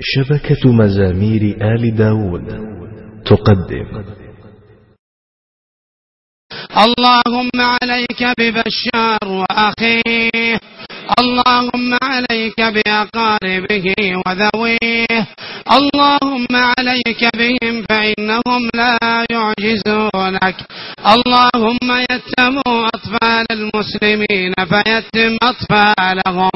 شبكة مزامير آل داود تقدم. اللهم عليك ببشار وأخيه اللهم عليك بأقاربه وذويه اللهم عليك بهم فإنهم لا يعجزونك. اللهم يتموا أطفال المسلمين فيتم أطفالهم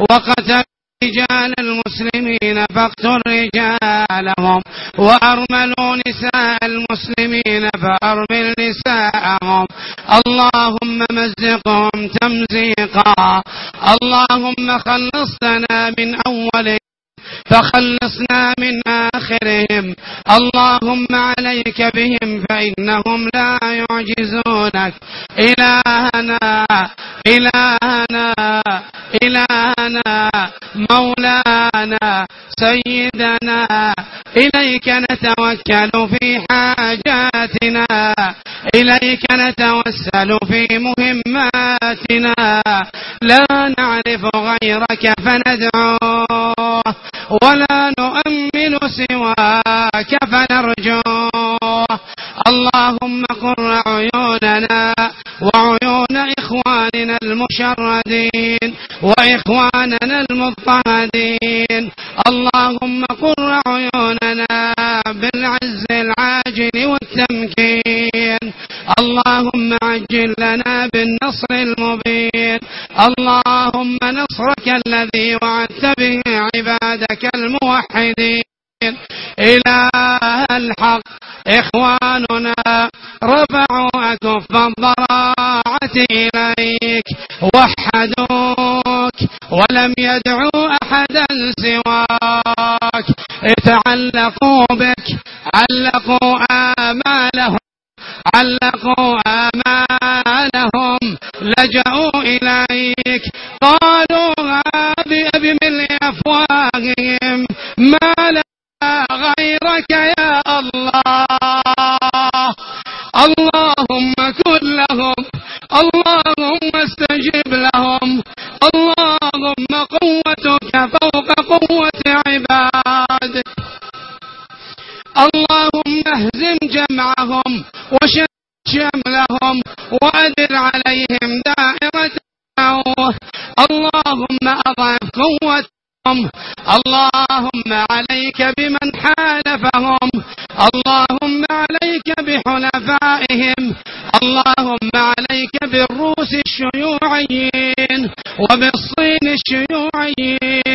وقتلوا رجال المسلمين فاقتل رجالهم وأرملوا نساء المسلمين فأرمل نساءهم اللهم مزقهم تمزيقا اللهم خلصنا من أولهم فخلصنا من آخرهم اللهم عليك بهم فإنهم لا يعجزونك إلهنا إلهنا إلهنا سيدنا مولانا سيدنا إليك نتوكل في حاجاتنا إليك نتوسل في مهماتنا. لا نعرف غيرك فندعوه ولا نؤمن سواك فنرجوه. اللهم قل المشردين وإخواننا المضطهدين. اللهم قر عيوننا بالعز العاجل والتمكين. اللهم عجل لنا بالنصر المبين. اللهم نصرك الذي وعدت به عبادك الموحدين. إله الحق إخواننا رفعوا أكف الضراعة إليك. وحدوك ولم يدعوا أحدا سواك. اتعلقوا بك علقوا آمالهم علقوا آمالهم لجأوا إليك. قالوا هذه بملء أفواههم ما فوق قوة عباد. اللهم اهزم جمعهم وشد شملهم وأدر عليهم دائرة اللهم أضعف قوتهم. اللهم عليك بمن حالفهم. اللهم عليك بحلفائهم اللهم عليك بالروس الشيوعيين وبالصين الشيوعيين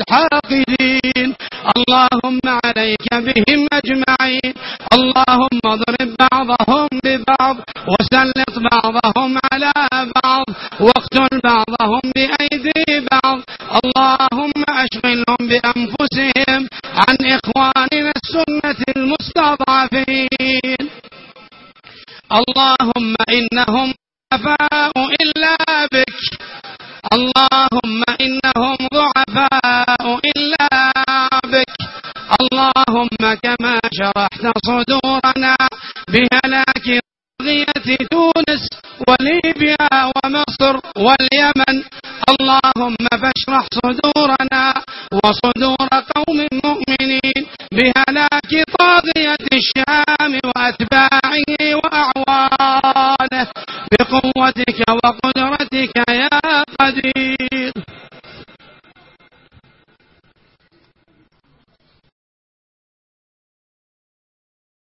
الحاقدين اللهم عليك بهم أجمعين. اللهم اضرب بعضهم ببعض وسلط بعضهم على بعض واقتل بعضهم بأيدي بعض. اللهم أشغلهم بأنفسهم عن إخواننا السنة المستضعفين. اللهم إنهم ضعفاء إلا بك. اللهم إنهم ضعفاء إلا بك اللهم كما شرحت صدورنا بهلاك بغية تونس وليبيا ومصر واليمن. اللهم فاشرح صدورنا وصدور قوم مؤمنين بهلاك طاغية الشام وأتباعه وأعوانه. بقوتك وقدرتك يا قدير.